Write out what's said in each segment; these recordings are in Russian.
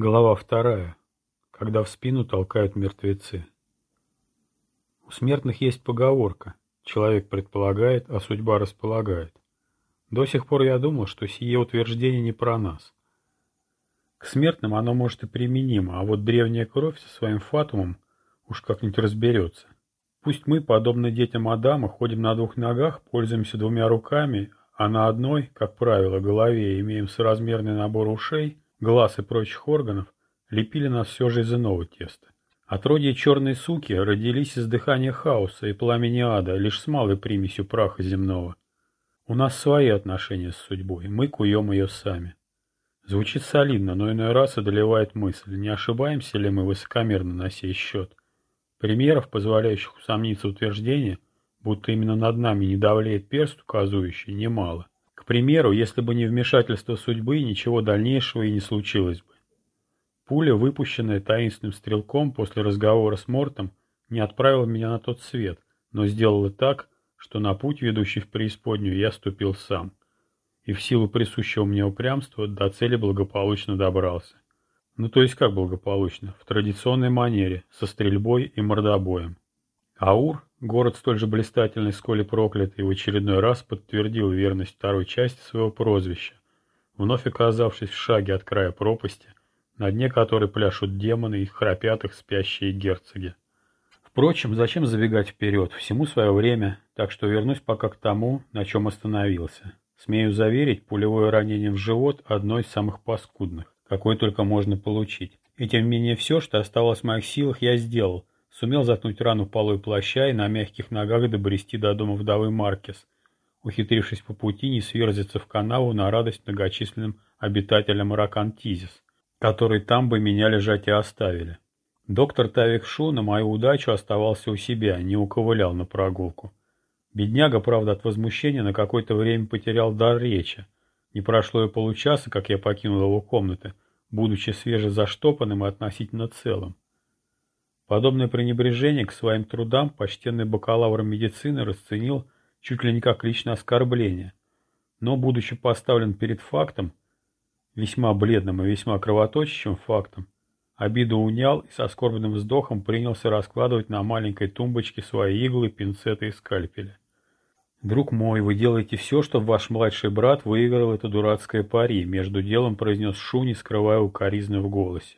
Глава вторая. Когда в спину толкают мертвецы. У смертных есть поговорка «Человек предполагает, а судьба располагает». До сих пор я думал, что сие утверждение не про нас. К смертным оно может и применимо, а вот древняя кровь со своим фатумом уж как-нибудь разберется. Пусть мы, подобно детям Адама, ходим на двух ногах, пользуемся двумя руками, а на одной, как правило, голове имеем соразмерный набор ушей – глаз и прочих органов, лепили нас все же из иного теста. Отродье черной суки родились из дыхания хаоса и пламени ада, лишь с малой примесью праха земного. У нас свои отношения с судьбой, мы куем ее сами. Звучит солидно, но иной раз одолевает мысль, не ошибаемся ли мы высокомерно на сей счет. Примеров, позволяющих усомниться в будто именно над нами не давлеет перст указующий, немало примеру, если бы не вмешательство судьбы, ничего дальнейшего и не случилось бы. Пуля, выпущенная таинственным стрелком после разговора с Мортом, не отправила меня на тот свет, но сделала так, что на путь, ведущий в преисподнюю, я ступил сам. И в силу присущего мне упрямства до цели благополучно добрался. Ну то есть как благополучно? В традиционной манере, со стрельбой и мордобоем. Аур, город столь же блистательный, сколь и проклятый, в очередной раз подтвердил верность второй части своего прозвища, вновь оказавшись в шаге от края пропасти, на дне которой пляшут демоны и храпят их спящие герцоги. Впрочем, зачем забегать вперед? Всему свое время, так что вернусь пока к тому, на чем остановился. Смею заверить, пулевое ранение в живот – одно из самых паскудных, какое только можно получить. И тем не менее все, что оставалось в моих силах, я сделал – Сумел заткнуть рану полой плаща и на мягких ногах добрести до дома вдовы Маркес, ухитрившись по пути не сверзиться в канаву на радость многочисленным обитателям Ракантизис, которые там бы меня лежать и оставили. Доктор Тавик на мою удачу оставался у себя, не уковылял на прогулку. Бедняга, правда, от возмущения на какое-то время потерял дар речи. Не прошло и получаса, как я покинул его комнаты, будучи свежезаштопанным и относительно целым. Подобное пренебрежение к своим трудам почтенный бакалавр медицины расценил чуть ли не как личное оскорбление, но, будучи поставлен перед фактом, весьма бледным и весьма кровоточащим фактом, обиду унял и со скорбным вздохом принялся раскладывать на маленькой тумбочке свои иглы, пинцеты и скальпели. «Друг мой, вы делаете все, чтобы ваш младший брат выиграл это дурацкое пари», между делом произнес Шуни, скрывая укоризны в голосе.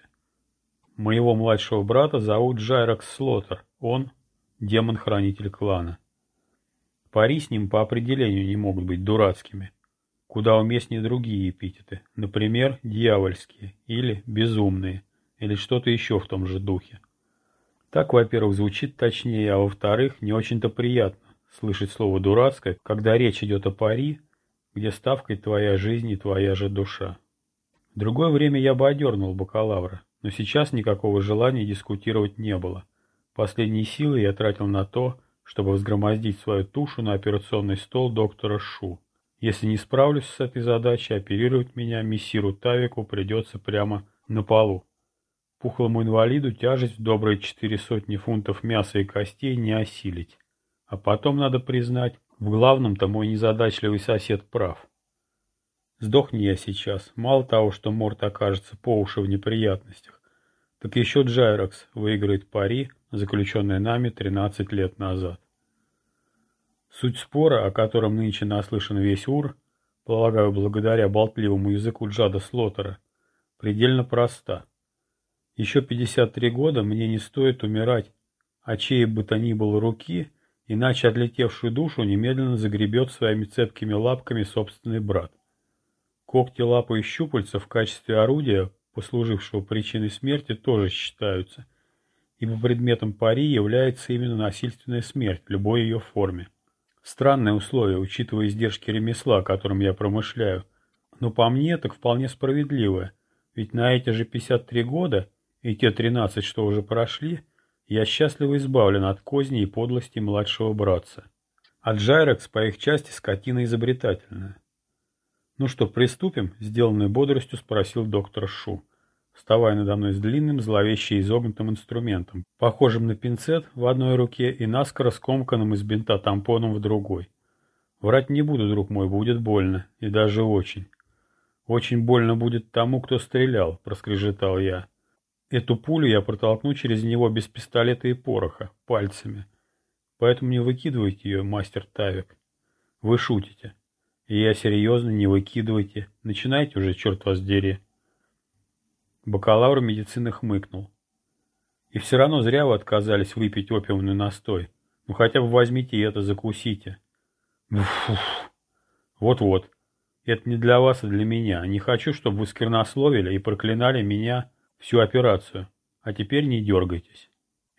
Моего младшего брата зовут Джайрокс Слотер. Он – демон-хранитель клана. Пари с ним по определению не могут быть дурацкими. Куда уместнее другие эпитеты, например, дьявольские или безумные, или что-то еще в том же духе. Так, во-первых, звучит точнее, а во-вторых, не очень-то приятно слышать слово «дурацкое», когда речь идет о пари, где ставкой твоя жизнь и твоя же душа. В другое время я бы одернул бакалавра, но сейчас никакого желания дискутировать не было. Последние силы я тратил на то, чтобы взгромоздить свою тушу на операционный стол доктора Шу. Если не справлюсь с этой задачей, оперировать меня мессиру Тавику придется прямо на полу. Пухлому инвалиду тяжесть в добрые четыре сотни фунтов мяса и костей не осилить. А потом, надо признать, в главном-то мой незадачливый сосед прав. Сдохни я сейчас. Мало того, что Морт окажется по уши в неприятностях, так еще Джайрокс выиграет пари, заключенное нами 13 лет назад. Суть спора, о котором нынче наслышан весь Ур, полагаю, благодаря болтливому языку Джада Слотера, предельно проста. Еще 53 года мне не стоит умирать, от чьей бы то ни было руки, иначе отлетевшую душу немедленно загребет своими цепкими лапками собственный брат. Когти, лапы и щупальца в качестве орудия, послужившего причиной смерти, тоже считаются, ибо предметом пари является именно насильственная смерть в любой ее форме. Странное условие, учитывая издержки ремесла, которым я промышляю, но по мне так вполне справедливое, ведь на эти же 53 года и те 13, что уже прошли, я счастливо избавлен от козни и подлости младшего братца. А Джайрекс по их части скотина изобретательная. «Ну что, приступим?» – сделанной бодростью спросил доктор Шу, вставая надо мной с длинным, зловеще изогнутым инструментом, похожим на пинцет в одной руке и наскоро скомканным из бинта тампоном в другой. «Врать не буду, друг мой, будет больно, и даже очень. «Очень больно будет тому, кто стрелял», — проскрежетал я. «Эту пулю я протолкну через него без пистолета и пороха, пальцами. Поэтому не выкидывайте ее, мастер Тавик. Вы шутите. Я серьезно, не выкидывайте. Начинайте уже, черт вас дери». Бакалавр медицины хмыкнул. «И все равно зря вы отказались выпить опиумный настой. Ну хотя бы возьмите и это закусите». Вот-вот. Это не для вас, а для меня. Не хочу, чтобы вы сквернословили и проклинали меня всю операцию. А теперь не дергайтесь.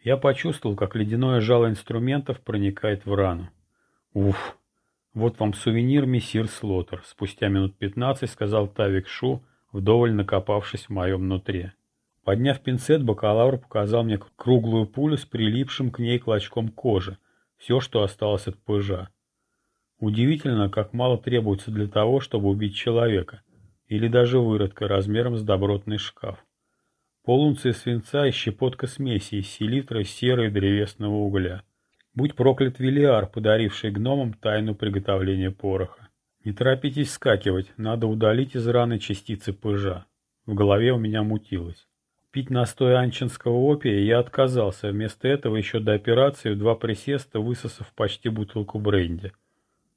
Я почувствовал, как ледяное жало инструментов проникает в рану. Уф. Вот вам сувенир, мессир Слотер. Спустя минут пятнадцать сказал Тавик Шу, вдоволь накопавшись в моем нутре. Подняв пинцет, бакалавр показал мне круглую пулю с прилипшим к ней клочком кожи. Все, что осталось от пыжа. Удивительно, как мало требуется для того, чтобы убить человека, или даже выродка размером с добротный шкаф. Полунция свинца и щепотка смеси из селитры, серы и древесного угля. Будь проклят Велиар, подаривший гномам тайну приготовления пороха. Не торопитесь скакивать, надо удалить из раны частицы пыжа. В голове у меня мутилось. Пить настой анчинского опия я отказался, вместо этого еще до операции в два присеста высосав почти бутылку бренди.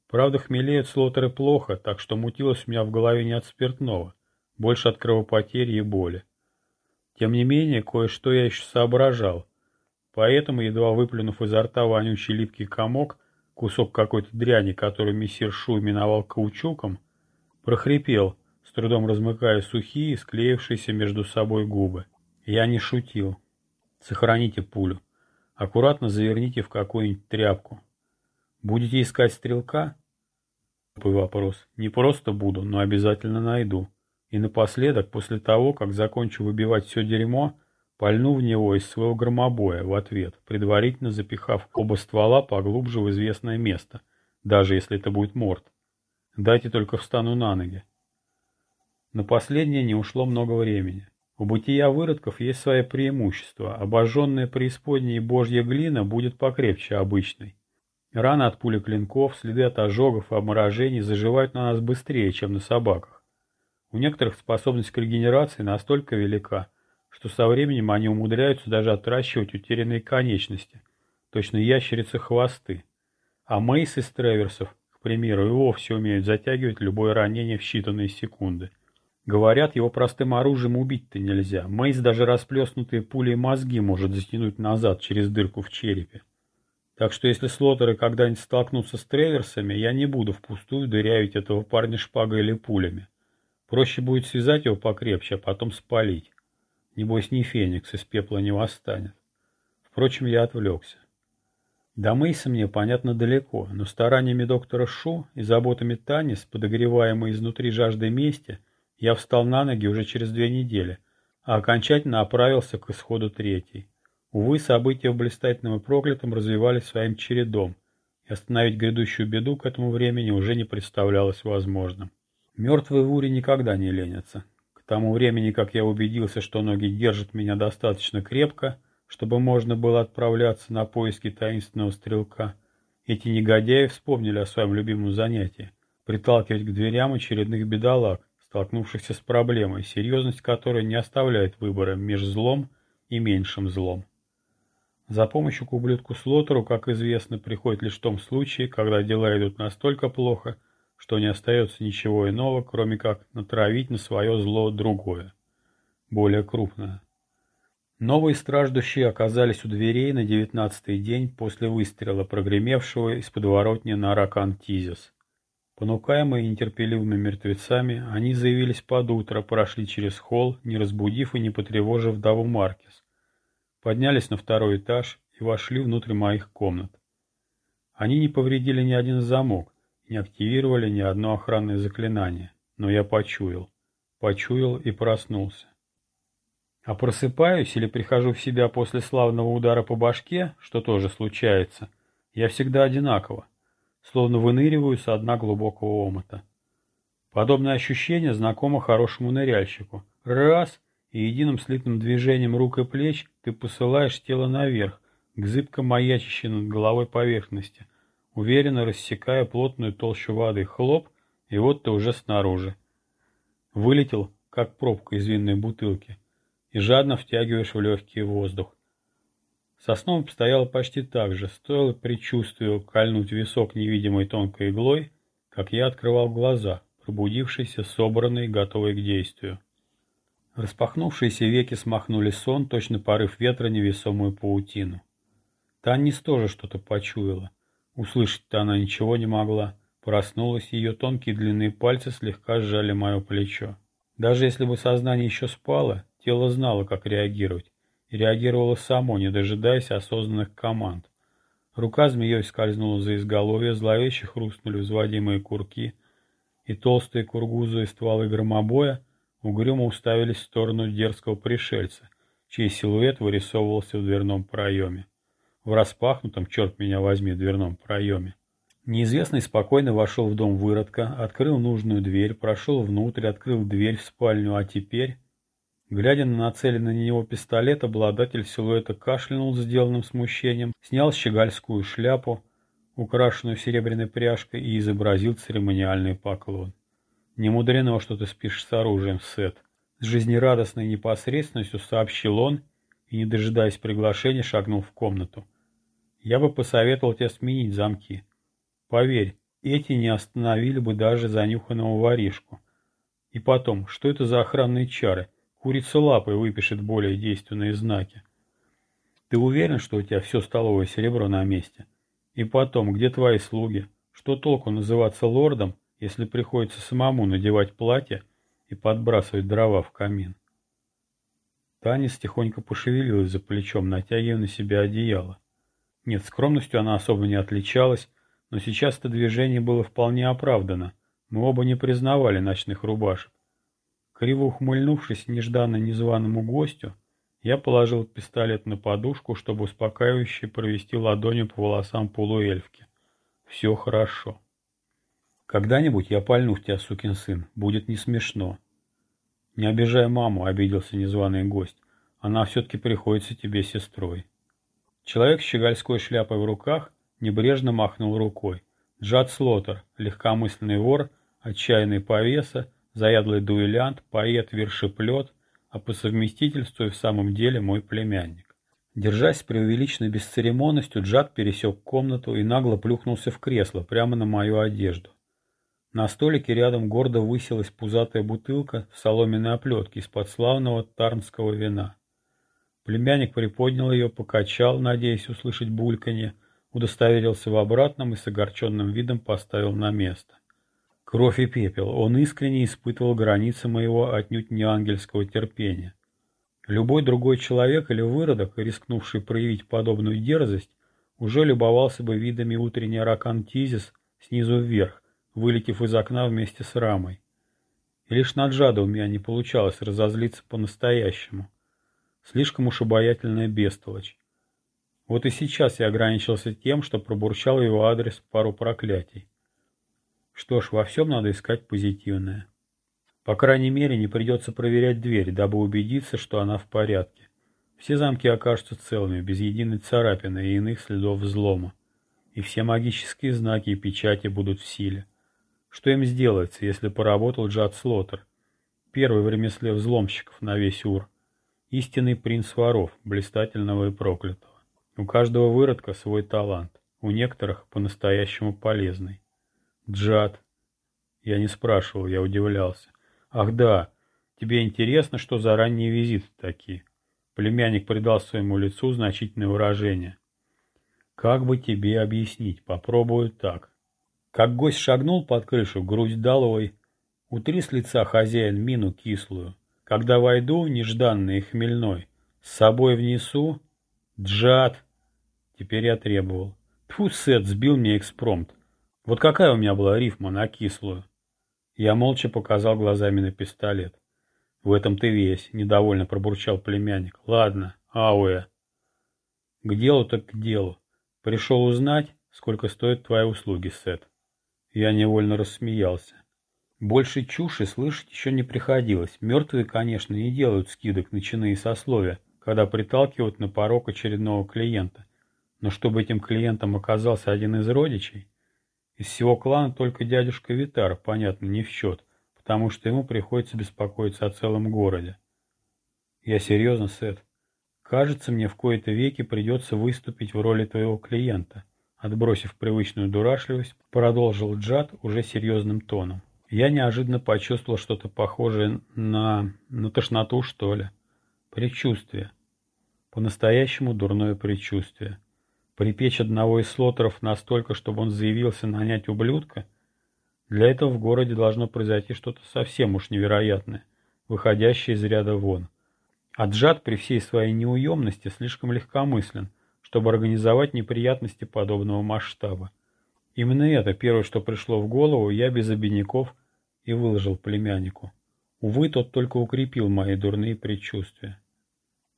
Правда, хмелеют слотеры плохо, так что мутилось у меня в голове не от спиртного, больше от кровопотери и боли. Тем не менее, кое-что я еще соображал. Поэтому, едва выплюнув изо рта вонючий липкий комок, кусок какой-то дряни, который мессир Шу именовал каучуком, прохрипел, с трудом размыкая сухие, склеившиеся между собой губы. Я не шутил. Сохраните пулю. Аккуратно заверните в какую-нибудь тряпку. Будете искать стрелка? вопрос. Не просто буду, но обязательно найду. И напоследок, после того, как закончу выбивать все дерьмо, пальну в него из своего громобоя в ответ, предварительно запихав оба ствола поглубже в известное место, даже если это будет морд. Дайте только встану на ноги. На последнее не ушло много времени. У бытия выродков есть свои преимущества. Обожженная преисподней божья глина будет покрепче обычной. Раны от пули клинков, следы от ожогов и обморожений заживают на нас быстрее, чем на собаках. У некоторых способность к регенерации настолько велика, что со временем они умудряются даже отращивать утерянные конечности, точно ящерицы хвосты. А мейсы из треверсов, к примеру, и вовсе умеют затягивать любое ранение в считанные секунды. Говорят, его простым оружием убить-то нельзя. Мейс даже расплеснутые пулей мозги может затянуть назад через дырку в черепе. Так что если слотеры когда-нибудь столкнутся с треверсами, я не буду впустую дырявить этого парня шпагой или пулями. Проще будет связать его покрепче, а потом спалить. Небось, ни Феникс из пепла не восстанет. Впрочем, я отвлекся. До Мейса мне, понятно, далеко, но стараниями доктора Шу и заботами Танис, подогреваемой изнутри жаждой мести, я встал на ноги уже через две недели, а окончательно оправился к исходу третьей. Увы, события в блистательном и проклятом развивались своим чередом, и остановить грядущую беду к этому времени уже не представлялось возможным. Мертвые в уре никогда не ленятся. К тому времени, как я убедился, что ноги держат меня достаточно крепко, чтобы можно было отправляться на поиски таинственного стрелка, эти негодяи вспомнили о своем любимом занятии – приталкивать к дверям очередных бедолаг, столкнувшихся с проблемой, серьезность которой не оставляет выбора между злом и меньшим злом. За помощью к ублюдку Слотеру, как известно, приходит лишь в том случае, когда дела идут настолько плохо, что не остается ничего иного, кроме как натравить на свое зло другое, более крупное. Новые страждущие оказались у дверей на девятнадцатый день после выстрела, прогремевшего из подворотни на Ракан Тизис. Понукаемые нетерпеливыми мертвецами, они заявились под утро, прошли через холл, не разбудив и не потревожив Даву Маркис, поднялись на второй этаж и вошли внутрь моих комнат. Они не повредили ни один замок, не активировали ни одно охранное заклинание, но я почуял, почуял и проснулся. А просыпаюсь или прихожу в себя после славного удара по башке, что тоже случается, я всегда одинаково, словно выныриваю со дна глубокого омута. Подобное ощущение знакомо хорошему ныряльщику. Раз и единым слитным движением рук и плеч ты посылаешь тело наверх, к зыбко маячащей над головой поверхности, уверенно рассекая плотную толщу воды. Хлоп, и вот ты уже снаружи. Вылетел, как пробка из винной бутылки, и жадно втягиваешь в легкий воздух. Сосном обстояло почти так же. Стоило предчувствию кольнуть висок невидимой тонкой иглой, как я открывал глаза, пробудившийся, собранный, готовый к действию. Распахнувшиеся веки смахнули сон, точно порыв ветра невесомую паутину. Таннис тоже что-то почуяла. Услышать-то она ничего не могла. Проснулась, ее тонкие длинные пальцы слегка сжали мое плечо. Даже если бы сознание еще спало, тело знало, как реагировать и реагировала само, не дожидаясь осознанных команд. Рука змеей скользнула за изголовье, зловеще хрустнули взводимые курки, и толстые кургузые стволы громобоя угрюмо уставились в сторону дерзкого пришельца, чей силуэт вырисовывался в дверном проеме. В распахнутом, черт меня возьми, дверном проеме. Неизвестный спокойно вошел в дом выродка, открыл нужную дверь, прошел внутрь, открыл дверь в спальню, а теперь... Глядя на нацеленный на него пистолет, обладатель силуэта кашлянул сделанным смущением, снял щегольскую шляпу, украшенную серебряной пряжкой, и изобразил церемониальный поклон. «Не мудрено, что ты спишь с оружием, Сет», — с жизнерадостной непосредственностью сообщил он и, не дожидаясь приглашения, шагнул в комнату. «Я бы посоветовал тебе сменить замки. Поверь, эти не остановили бы даже занюханного воришку. И потом, что это за охранные чары?» Курица лапой выпишет более действенные знаки. Ты уверен, что у тебя все столовое серебро на месте? И потом, где твои слуги? Что толку называться лордом, если приходится самому надевать платье и подбрасывать дрова в камин? Танец тихонько пошевелилась за плечом, натягивая на себя одеяло. Нет, скромностью она особо не отличалась, но сейчас это движение было вполне оправдано. Мы оба не признавали ночных рубашек. Криво ухмыльнувшись нежданно-незваному гостю, я положил пистолет на подушку, чтобы успокаивающе провести ладонью по волосам полуэльфки. Все хорошо. Когда-нибудь я пальну в тебя, сукин сын, будет не смешно. Не обижай маму, обиделся незваный гость. Она все-таки приходится тебе сестрой. Человек с щегольской шляпой в руках небрежно махнул рукой. Джад Слотер, легкомысленный вор, отчаянный повеса, заядлый дуэлянт, поэт, вершеплет, а по совместительству и в самом деле мой племянник. Держась с преувеличенной бесцеремонностью, Джад пересек комнату и нагло плюхнулся в кресло, прямо на мою одежду. На столике рядом гордо высилась пузатая бутылка в соломенной оплетке из-под славного тарнского вина. Племянник приподнял ее, покачал, надеясь услышать бульканье, удостоверился в обратном и с огорченным видом поставил на место. Кровь и пепел. Он искренне испытывал границы моего отнюдь не ангельского терпения. Любой другой человек или выродок, рискнувший проявить подобную дерзость, уже любовался бы видами утренней ракантизис снизу вверх, вылетев из окна вместе с рамой. И лишь на Джада у меня не получалось разозлиться по-настоящему. Слишком уж обаятельная бестолочь. Вот и сейчас я ограничился тем, что пробурчал его адрес пару проклятий. Что ж, во всем надо искать позитивное. По крайней мере, не придется проверять дверь, дабы убедиться, что она в порядке. Все замки окажутся целыми, без единой царапины и иных следов взлома. И все магические знаки и печати будут в силе. Что им сделается, если поработал Джад Слотер? Первый в ремесле взломщиков на весь Ур. Истинный принц воров, блистательного и проклятого. У каждого выродка свой талант, у некоторых по-настоящему полезный. Джад. Я не спрашивал, я удивлялся. Ах да, тебе интересно, что за ранние визиты такие? Племянник придал своему лицу значительное выражение. Как бы тебе объяснить? Попробую так. Как гость шагнул под крышу, грудь долой. Утри с лица хозяин мину кислую. Когда войду, нежданный и хмельной, с собой внесу... Джад! Теперь я требовал. Тьфу, Сет, сбил мне экспромт. Вот какая у меня была рифма на кислую? Я молча показал глазами на пистолет. В этом ты весь, недовольно пробурчал племянник. Ладно, ауэ. К делу так к делу. Пришел узнать, сколько стоят твои услуги, Сет. Я невольно рассмеялся. Больше чуши слышать еще не приходилось. Мертвые, конечно, не делают скидок на чины и сословия, когда приталкивают на порог очередного клиента. Но чтобы этим клиентом оказался один из родичей, из всего клана только дядюшка Витар, понятно, не в счет, потому что ему приходится беспокоиться о целом городе. Я серьезно, Сет. Кажется, мне в кои-то веки придется выступить в роли твоего клиента. Отбросив привычную дурашливость, продолжил Джад уже серьезным тоном. Я неожиданно почувствовал что-то похожее на... на тошноту, что ли. Предчувствие. По-настоящему дурное предчувствие. Припечь одного из слотеров настолько, чтобы он заявился нанять ублюдка? Для этого в городе должно произойти что-то совсем уж невероятное, выходящее из ряда вон. Аджат при всей своей неуемности слишком легкомыслен, чтобы организовать неприятности подобного масштаба. Именно это первое, что пришло в голову, я без обиняков и выложил племяннику. Увы, тот только укрепил мои дурные предчувствия.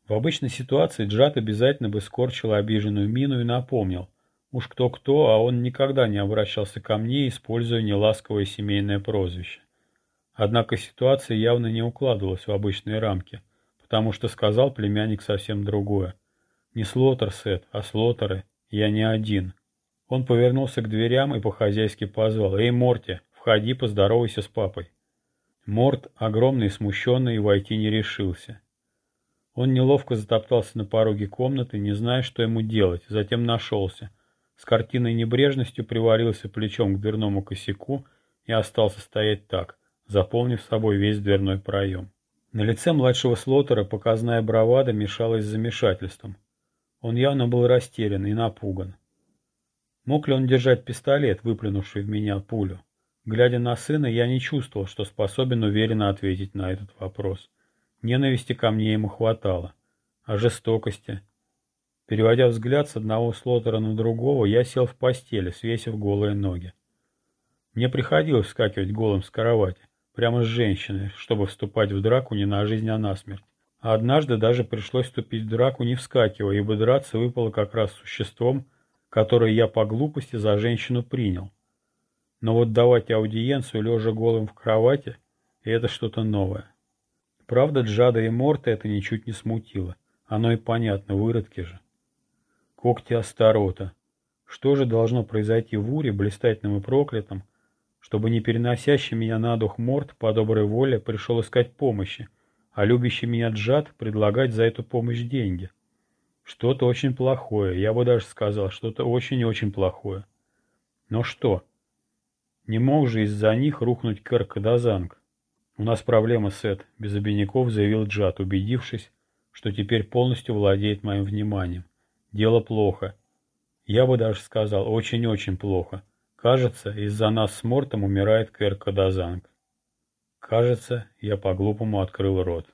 В обычной ситуации Джад обязательно бы скорчил обиженную мину и напомнил. Уж кто-кто, а он никогда не обращался ко мне, используя неласковое семейное прозвище. Однако ситуация явно не укладывалась в обычные рамки потому что сказал племянник совсем другое. Не Слоттерсет, а Слоттеры. Я не один. Он повернулся к дверям и по-хозяйски позвал. «Эй, Морти, входи, поздоровайся с папой». Морт, огромный и смущенный, войти не решился. Он неловко затоптался на пороге комнаты, не зная, что ему делать, затем нашелся. С картиной небрежностью приварился плечом к дверному косяку и остался стоять так, заполнив собой весь дверной проем. На лице младшего Слотера показная бравада мешалась с замешательством. Он явно был растерян и напуган. Мог ли он держать пистолет, выплюнувший в меня пулю? Глядя на сына, я не чувствовал, что способен уверенно ответить на этот вопрос. Ненависти ко мне ему хватало. А жестокости? Переводя взгляд с одного слотера на другого, я сел в постели, свесив голые ноги. Мне приходилось вскакивать голым с кровати прямо с женщиной, чтобы вступать в драку не на жизнь, а на смерть. А однажды даже пришлось вступить в драку не вскакивая, ибо драться выпало как раз существом, которое я по глупости за женщину принял. Но вот давать аудиенцию, лежа голым в кровати, это что-то новое. Правда, Джада и Морта это ничуть не смутило. Оно и понятно, выродки же. Когти Астарота. Что же должно произойти в Уре, блистательном и проклятом, чтобы не переносящий меня на дух морд по доброй воле пришел искать помощи, а любящий меня джад предлагать за эту помощь деньги. Что-то очень плохое, я бы даже сказал, что-то очень-очень плохое. Но что? Не мог же из-за них рухнуть Кэр-Кадазанг. У нас проблема, Сет, без обиняков заявил Джад, убедившись, что теперь полностью владеет моим вниманием. Дело плохо. Я бы даже сказал, очень-очень плохо. Кажется, из-за нас с Мортом умирает Кэр Кадазанг. Кажется, я по-глупому открыл рот.